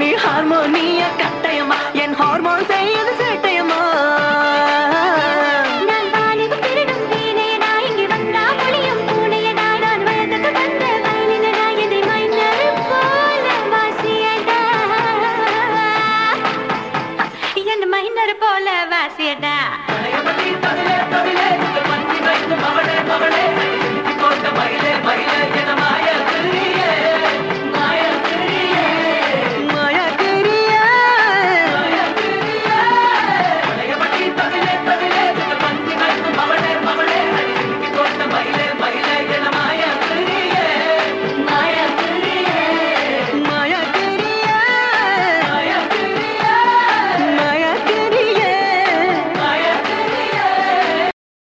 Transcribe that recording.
நீ ஹார்மோனிய கட்டயமா? என் ஹார்மோன் செய்யுது சேட்டயமா? போல வாசியடா. மகளே மகளே மகளே